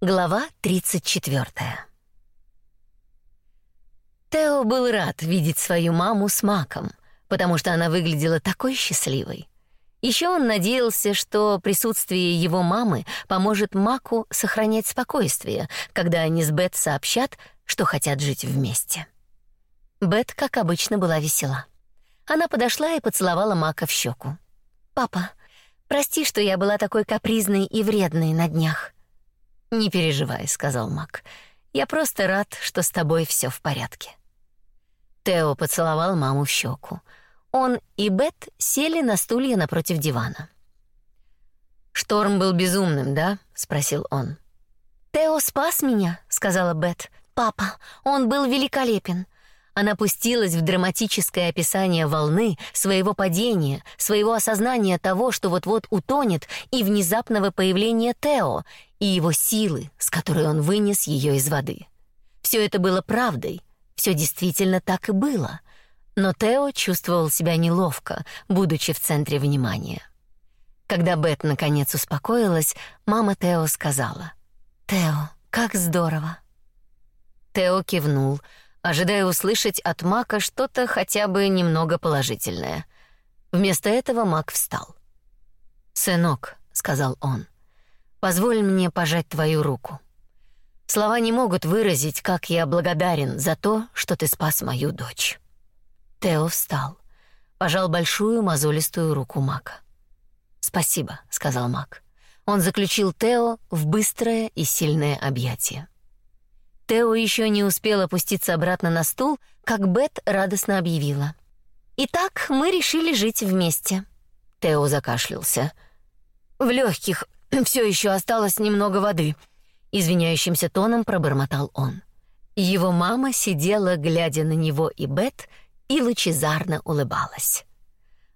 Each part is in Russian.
Глава 34. Тео был рад видеть свою маму с Маком, потому что она выглядела такой счастливой. Еще он надеялся, что присутствие его мамы поможет Маку сохранять спокойствие, когда они с Бет сообщат, что хотят жить вместе. Бет, как обычно, была весела. Она подошла и поцеловала Мака в щеку. «Папа, прости, что я была такой капризной и вредной на днях. «Не переживай», — сказал Мак. «Я просто рад, что с тобой все в порядке». Тео поцеловал маму в щеку. Он и Бет сели на стулья напротив дивана. «Шторм был безумным, да?» — спросил он. «Тео спас меня», — сказала Бет. «Папа, он был великолепен. Она пустилась в драматическое описание волны, своего падения, своего осознания того, что вот-вот утонет, и внезапного появления Тео, и его силы, с которой он вынес ее из воды. Все это было правдой, все действительно так и было. Но Тео чувствовал себя неловко, будучи в центре внимания. Когда Бет наконец успокоилась, мама Тео сказала: "Тео, как здорово". Тео кивнул, ожидая услышать от Мака что-то хотя бы немного положительное. Вместо этого Мак встал. «Сынок», — сказал он, — «позволь мне пожать твою руку. Слова не могут выразить, как я благодарен за то, что ты спас мою дочь». Тео встал, пожал большую мозолистую руку Мака. «Спасибо», — сказал Мак. Он заключил Тео в быстрое и сильное объятие. Тео еще не успел опуститься обратно на стул, как Бет радостно объявила. «Итак, мы решили жить вместе». Тео закашлялся. «В легких все еще осталось немного воды», — извиняющимся тоном пробормотал он. Его мама сидела, глядя на него и Бет, и лучезарно улыбалась.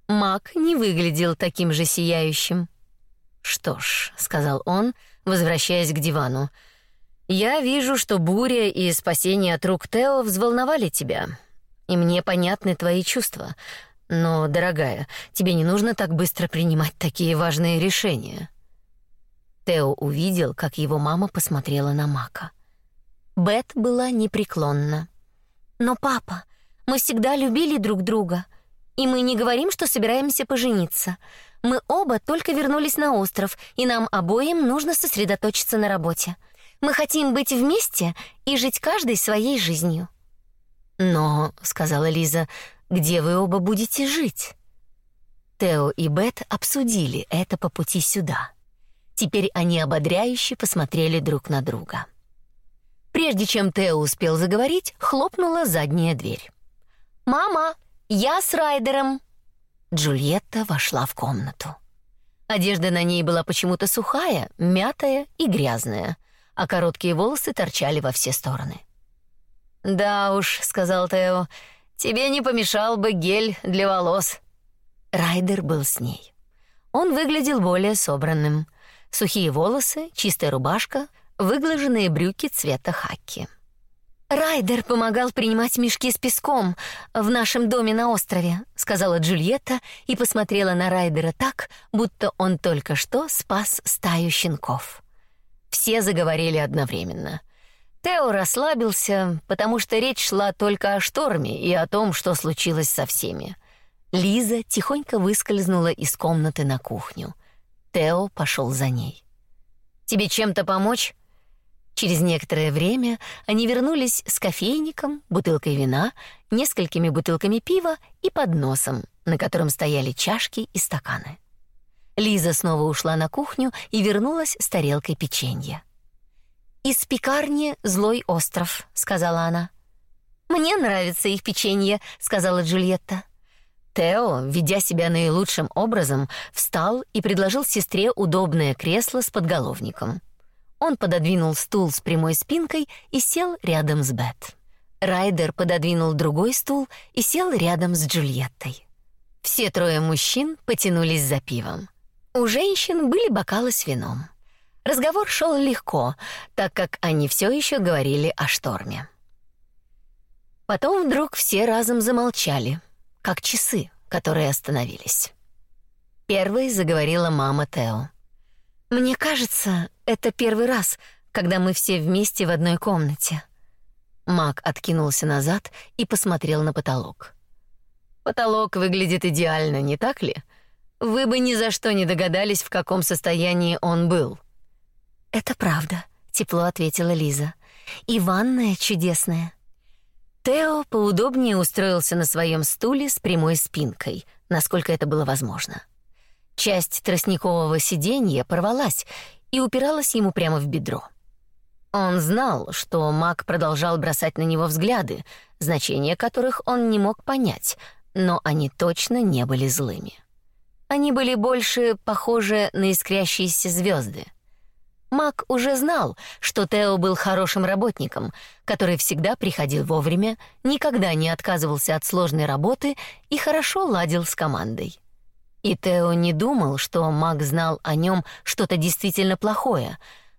Мак не выглядел таким же сияющим. «Что ж», — сказал он, возвращаясь к дивану, — я вижу, что буря и спасение от рук Тео взволновали тебя. И мне понятны твои чувства. Но, дорогая, тебе не нужно так быстро принимать такие важные решения. Тео увидел, как его мама посмотрела на Мака. Бет была непреклонна. Но папа, мы всегда любили друг друга, и мы не говорим, что собираемся пожениться. Мы оба только вернулись на остров, и нам обоим нужно сосредоточиться на работе. Мы хотим быть вместе и жить каждой своей жизнью. Но, сказала Лиза, где вы оба будете жить? Тео и Бет обсудили это по пути сюда. Теперь они ободряюще посмотрели друг на друга. Прежде чем Тео успел заговорить, хлопнула задняя дверь. «Мама, я с Райдером!» Джульетта вошла в комнату. Одежда на ней была почему-то сухая, мятая и грязная а короткие волосы торчали во все стороны. «Да уж», — сказал Тео, — «тебе не помешал бы гель для волос». Райдер был с ней. Он выглядел более собранным. Сухие волосы, чистая рубашка, выглаженные брюки цвета хаки. Райдер помогал принимать мешки с песком в нашем доме на острове, сказала Джульетта и посмотрела на Райдера так, будто он только что спас стаю щенков. Все заговорили одновременно. Тео расслабился, потому что речь шла только о шторме и о том, что случилось со всеми. Лиза тихонько выскользнула из комнаты на кухню. Тео пошел за ней. «Тебе чем-то помочь?» Через некоторое время они вернулись с кофейником, бутылкой вина, несколькими бутылками пива и подносом, на котором стояли чашки и стаканы. Лиза снова ушла на кухню и вернулась с тарелкой печенья. «Из пекарни Злой остров», — сказала она. «Мне нравится их печенье», — сказала Джульетта. Тео, ведя себя наилучшим образом, встал и предложил сестре удобное кресло с подголовником. Он пододвинул стул с прямой спинкой и сел рядом с Бет. Райдер пододвинул другой стул и сел рядом с Джульеттой. Все трое мужчин потянулись за пивом. У женщин были бокалы с вином. Разговор шел легко, так как они все еще говорили о шторме. Потом вдруг все разом замолчали, как часы, которые остановились. Первой заговорила мама Тео. «Мне кажется, это первый раз, когда мы все вместе в одной комнате. Мак откинулся назад и посмотрел на потолок. Потолок выглядит идеально, не так ли? Вы бы ни за что не догадались, в каком состоянии он был. Это правда, тепло ответила Лиза. И ванная чудесная. Тео поудобнее устроился на своем стуле с прямой спинкой, насколько это было возможно. Часть тростникового сиденья порвалась и упиралась ему прямо в бедро. Он знал, что Мак продолжал бросать на него взгляды, значение которых он не мог понять, но они точно не были злыми. Они были больше похожи на искрящиеся звезды. Мак уже знал, что Тео был хорошим работником, который всегда приходил вовремя, никогда не отказывался от сложной работы и хорошо ладил с командой. И Тео не думал, что Мак знал о нем что-то действительно плохое,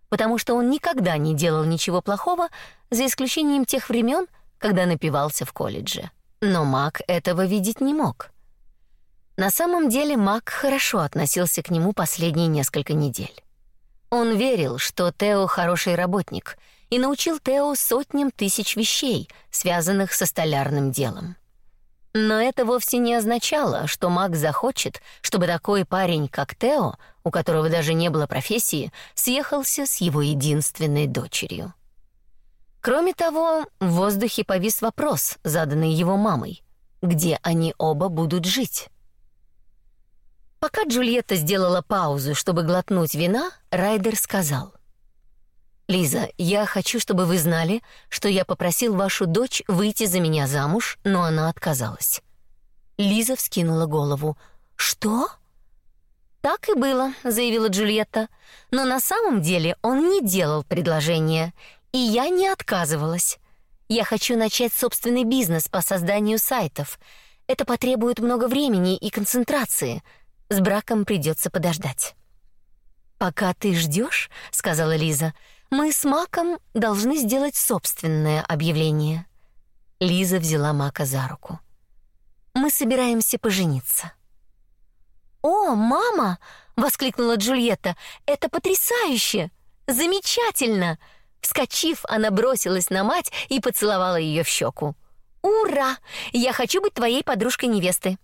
потому что он никогда не делал ничего плохого, за исключением тех времен, когда напивался в колледже. Но Мак этого видеть не мог. На самом деле Мак хорошо относился к нему последние несколько недель. Он верил, что Тео хороший работник, и научил Тео сотням тысяч вещей, связанных со столярным делом. Но это вовсе не означало, что Мак захочет, чтобы такой парень, как Тео, у которого даже не было профессии, съехался с его единственной дочерью. Кроме того, в воздухе повис вопрос, заданный его мамой: где они оба будут жить? Пока Джульетта сделала паузу, чтобы глотнуть вина, Райдер сказал: Лиза, я хочу, чтобы вы знали, что я попросил вашу дочь выйти за меня замуж, но она отказалась. Лиза вскинула голову. Что? Так и было, заявила Джульетта. Но на самом деле он не делал предложения, и я не отказывалась. Я хочу начать собственный бизнес по созданию сайтов. Это потребует много времени и концентрации. С браком придется подождать. Пока ты ждешь, сказала Лиза, мы с Маком должны сделать собственное объявление. Лиза взяла Мака за руку. Мы собираемся пожениться. О, мама! воскликнула Джульетта. Это потрясающе! Замечательно! Вскочив, она бросилась на мать и поцеловала ее в щеку. Ура! Я хочу быть твоей подружкой невесты.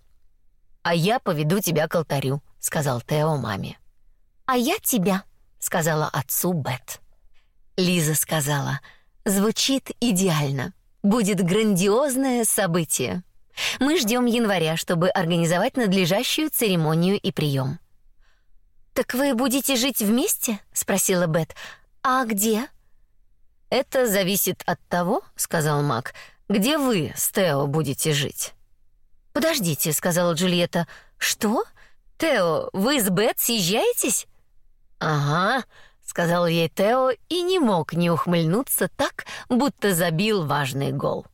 А я поведу тебя к алтарю, сказал Тео маме. А я тебя, сказала отцу Бет. Лиза сказала: "Звучит идеально. Будет грандиозное событие. Мы ждем января, чтобы организовать надлежащую церемонию и прием. Так вы будете жить вместе? спросила Бет. А где? Это зависит от того, сказал Мак, где вы с Тео будете жить. Подождите, сказала Джульетта. Что? Тео, вы с Бет съезжаетесь? Ага, сказал ей Тео и не мог не ухмыльнуться так, будто забил важный гол.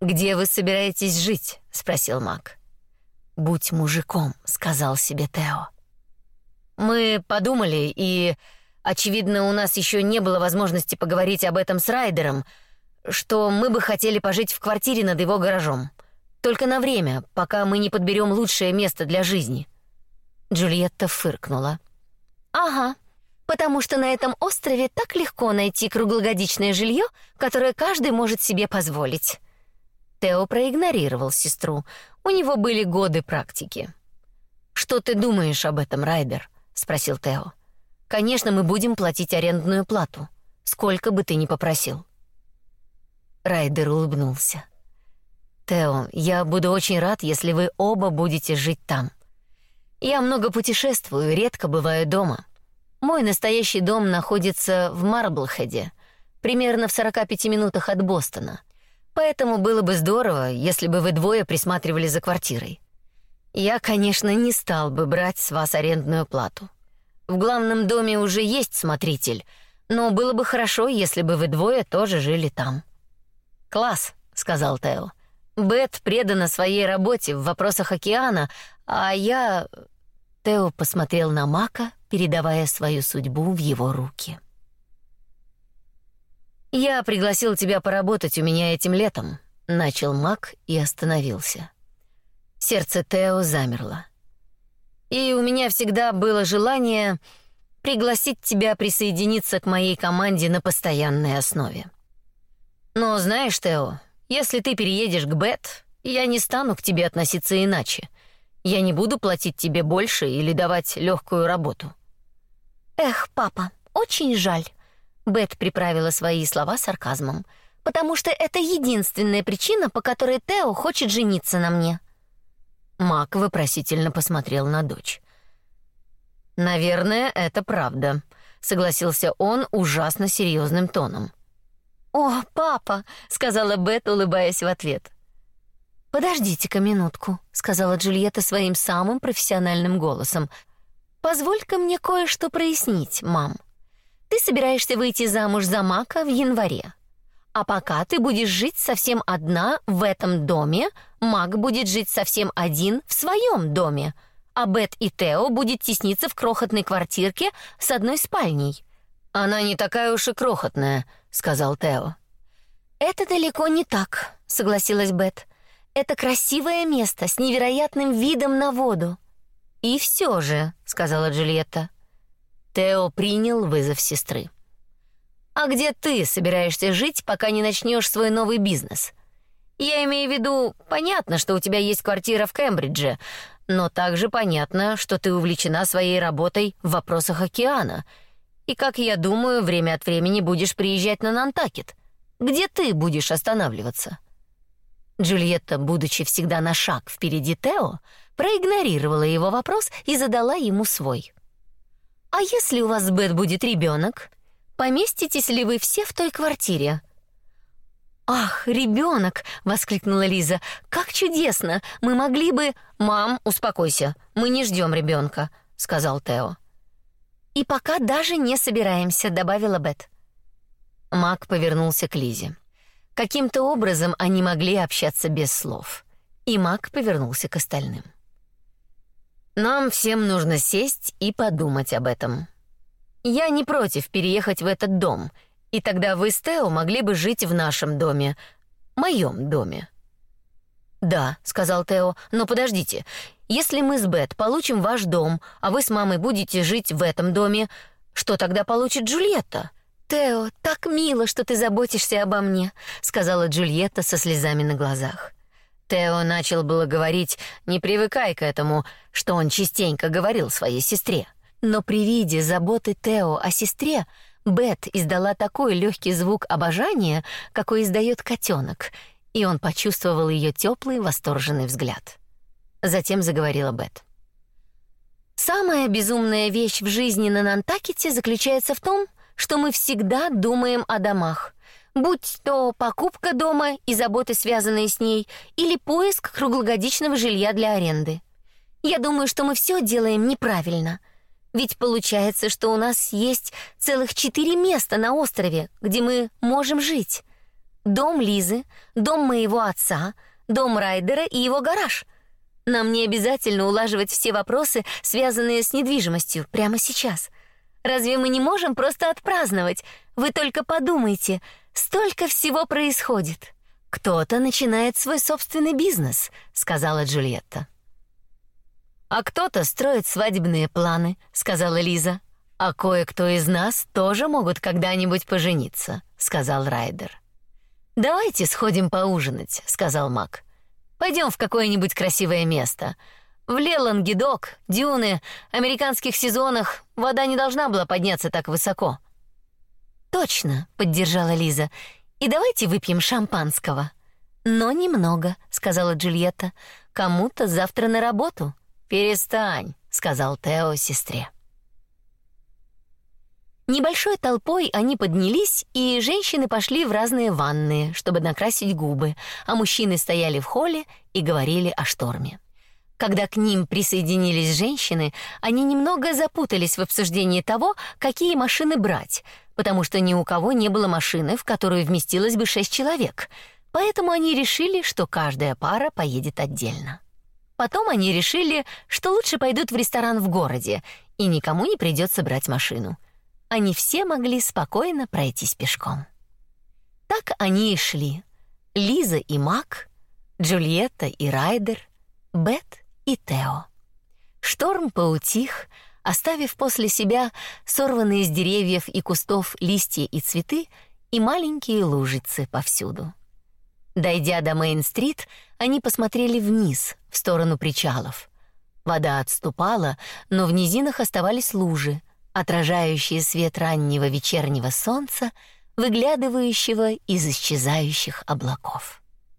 Где вы собираетесь жить? спросил Мак. Будь мужиком, сказал себе Тео. Мы подумали, и очевидно, у нас еще не было возможности поговорить об этом с Райдером, что мы бы хотели пожить в квартире над его гаражом, только на время, пока мы не подберем лучшее место для жизни. Джульетта фыркнула. Ага, потому что на этом острове так легко найти круглогодичное жилье, которое каждый может себе позволить. Тео проигнорировал сестру. У него были годы практики. Что ты думаешь об этом, Райдер? спросил Тео. Конечно, мы будем платить арендную плату, сколько бы ты ни попросил. Райдер улыбнулся. Тео, я буду очень рад, если вы оба будете жить там. Я много путешествую, редко бываю дома. Мой настоящий дом находится в Марблхеде, примерно в 45 минутах от Бостона. Поэтому было бы здорово, если бы вы двое присматривали за квартирой. Я, конечно, не стал бы брать с вас арендную плату. В главном доме уже есть смотритель, но было бы хорошо, если бы вы двое тоже жили там. Класс, сказал Тео. Бет предана своей работе в вопросах океана, а я Тео посмотрел на Мака, передавая свою судьбу в его руки. Я пригласил тебя поработать у меня этим летом, начал Мак и остановился. Сердце Тео замерло. И у меня всегда было желание пригласить тебя присоединиться к моей команде на постоянной основе. Но знаешь, Тео, если ты переедешь к Бет, я не стану к тебе относиться иначе. Я не буду платить тебе больше или давать легкую работу. Эх, папа, очень жаль. Бет приправила свои слова сарказмом, потому что это единственная причина, по которой Тео хочет жениться на мне. Мак вопросительно посмотрел на дочь. Наверное, это правда, согласился он ужасно серьезным тоном. О, папа, сказала Бет, улыбаясь в ответ. Подождите-ка минутку, сказала Джульетта своим самым профессиональным голосом. Позволь-ка мне кое-что прояснить, мам. Ты собираешься выйти замуж за Мака в январе. А пока ты будешь жить совсем одна в этом доме, Мак будет жить совсем один в своем доме, а Бет и Тео будет тесниться в крохотной квартирке с одной спальней. Она не такая уж и крохотная, сказал Тео. Это далеко не так, согласилась Бет. Это красивое место с невероятным видом на воду. И все же, сказала Джульетта. Тео принял вызов сестры. А где ты собираешься жить, пока не начнешь свой новый бизнес? Я имею в виду, понятно, что у тебя есть квартира в Кембридже, но также понятно, что ты увлечена своей работой в вопросах океана. И, как я думаю, время от времени будешь приезжать на Нантакет. Где ты будешь останавливаться? Джульетта, будучи всегда на шаг впереди Тео, проигнорировала его вопрос и задала ему свой. А если у вас с Бет будет ребенок, поместитесь ли вы все в той квартире? Ах, ребенок! воскликнула Лиза. Как чудесно! Мы могли бы. Мам, успокойся. Мы не ждем ребенка, сказал Тео. И пока даже не собираемся, добавила Бет. Мак повернулся к Лизе. Каким-то образом они могли общаться без слов. И Мак повернулся к остальным. Нам всем нужно сесть и подумать об этом. Я не против переехать в этот дом, и тогда вы с Тео могли бы жить в нашем доме, моем доме. Да, сказал Тео. Но подождите. Если мы с Бет получим ваш дом, а вы с мамой будете жить в этом доме, что тогда получит Джульетта? Тео, так мило, что ты заботишься обо мне, сказала Джульетта со слезами на глазах. Тео начал было говорить: "Не привыкай к этому", что он частенько говорил своей сестре. Но при виде заботы Тео о сестре, Бет издала такой легкий звук обожания, какой издает котенок, и он почувствовал ее теплый, восторженный взгляд. Затем заговорила Бет. Самая безумная вещь в жизни на Нантакете заключается в том, что мы всегда думаем о домах будь то покупка дома и заботы, связанные с ней, или поиск круглогодичного жилья для аренды. Я думаю, что мы все делаем неправильно. Ведь получается, что у нас есть целых четыре места на острове, где мы можем жить. Дом Лизы, дом моего отца, дом Райдера и его гараж. Нам не обязательно улаживать все вопросы, связанные с недвижимостью, прямо сейчас. Разве мы не можем просто отпраздновать? Вы только подумайте, Столько всего происходит. Кто-то начинает свой собственный бизнес, сказала Джульетта. А кто-то строит свадебные планы, сказала Лиза. А кое-кто из нас тоже могут когда-нибудь пожениться, сказал Райдер. Давайте сходим поужинать, сказал Мак. Пойдем в какое-нибудь красивое место. В Лелангедок, дюны, американских сезонах вода не должна была подняться так высоко. Точно, поддержала Лиза. И давайте выпьем шампанского. Но немного, сказала Джульетта. Кому-то завтра на работу. Перестань, сказал Тео сестре. Небольшой толпой они поднялись, и женщины пошли в разные ванные, чтобы накрасить губы, а мужчины стояли в холле и говорили о шторме. Когда к ним присоединились женщины, они немного запутались в обсуждении того, какие машины брать, потому что ни у кого не было машины, в которую вместилось бы шесть человек. Поэтому они решили, что каждая пара поедет отдельно. Потом они решили, что лучше пойдут в ресторан в городе, и никому не придется брать машину. Они все могли спокойно пройтись пешком. Так они и шли. Лиза и Мак, Джульетта и Райдер, Бет и Тео. Шторм поутих, оставив после себя сорванные с деревьев и кустов листья и цветы и маленькие лужицы повсюду. Дойдя до Мейн-стрит, они посмотрели вниз, в сторону причалов. Вода отступала, но в низинах оставались лужи, отражающие свет раннего вечернего солнца, выглядывающего из исчезающих облаков.